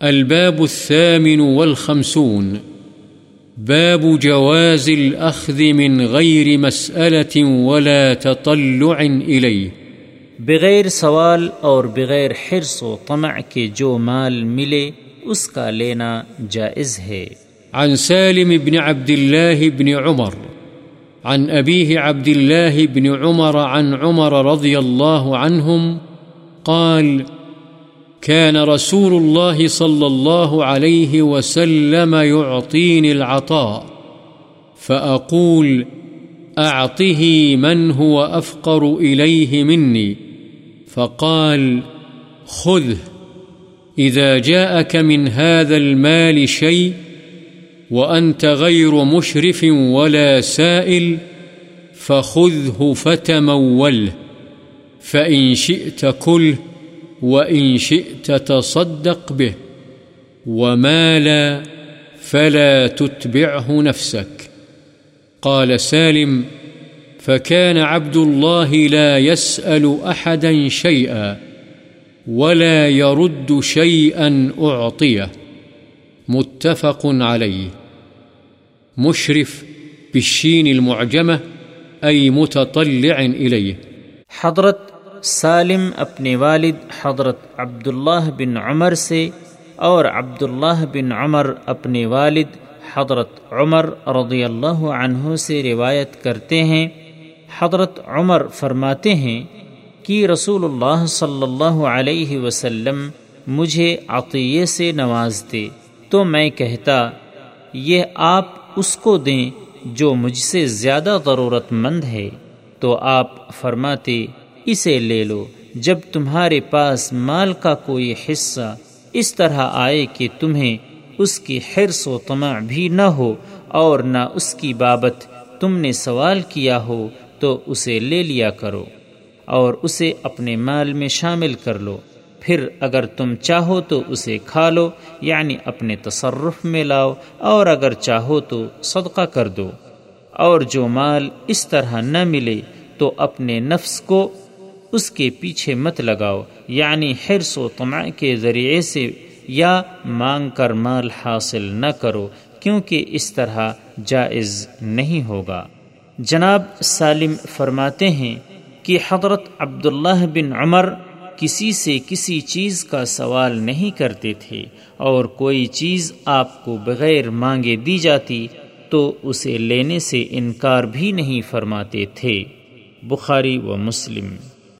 الباب الثامن والخمسون. باب جواز الأخذ من غير مسألة ولا تطلع إليه. بغیر سوال اور بغیر حرص و طمع کے جو مال ملے اس کا لینا جائز ہے۔ عن سالم بن عبد الله بن عمر. عن أبيه عبد الله بن عمر عن عمر رضي الله عنهم قال كان رسول الله صلى الله عليه وسلم يعطيني العطاء، فأقول، أعطه من هو أفقر إليه مني. فقال، خذه، إذا جاءك من هذا المال شيء، وأنت غير مشرف ولا سائل، فخذه فتموله، فإن شئت كله. وإن شئت تصدق به وما لا فلا تتبعه نفسك قال سالم فكان عبد الله لا يسأل أحدا شيئا ولا يرد شيئا أعطيه متفق عليه مشرف بالشين المعجمة أي متطلع إليه حضرت سالم اپنے والد حضرت عبداللہ بن عمر سے اور عبداللہ بن عمر اپنے والد حضرت عمر رضی اللہ عنہ سے روایت کرتے ہیں۔ حضرت عمر فرماتے ہیں کہ رسول اللہ صلی اللہ علیہ وسلم مجھے عطیے سے نوازتے تو میں کہتا، یہ آپ اس کو دیں جو مجھ سے زیادہ ضرورت مند ہے۔ تو آپ فرماتے اسے لے لو۔ جب تمہارے پاس مال کا کوئی حصہ اس طرح آئے کہ تمہیں اس کی حرص و طمع بھی نہ ہو اور نہ اس کی بابت تم نے سوال کیا ہو، تو اسے لے لیا کرو اور اسے اپنے مال میں شامل کر لو۔ پھر اگر تم چاہو تو اسے کھا لو یعنی اپنے تصرف میں لاؤ، اور اگر چاہو تو صدقہ کر دو۔ اور جو مال اس طرح نہ ملے تو اپنے نفس کو اس کے پیچھے مت لگاؤ یعنی حرص و طمع کے ذریعے سے یا مانگ کر مال حاصل نہ کرو، کیونکہ اس طرح جائز نہیں ہوگا۔ جناب، سالم فرماتے ہیں کہ حضرت عبداللہ بن عمر کسی سے کسی چیز کا سوال نہیں کرتے تھے، اور کوئی چیز آپ کو بغیر مانگے دی جاتی تو اسے لینے سے انکار بھی نہیں فرماتے تھے۔ بخاری و مسلم۔